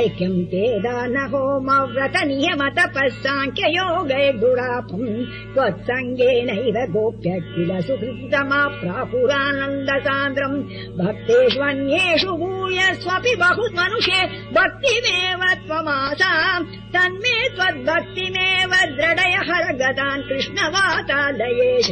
ऐक्यम् ते दोमव्रत नियम तपः साङ्ख्ययोगै गृढापुम् त्वत्सङ्गेनैव गोप्यखिल सुमा प्रापुरानन्द सान्द्रम् भक्तेष्वन्येषु भूयस्वपि बहु मनुषे भक्तिमेव त्वमासाम् तन्मे त्वद्भक्तिमेव दृढय हर गतान् कृष्णवातालयेश।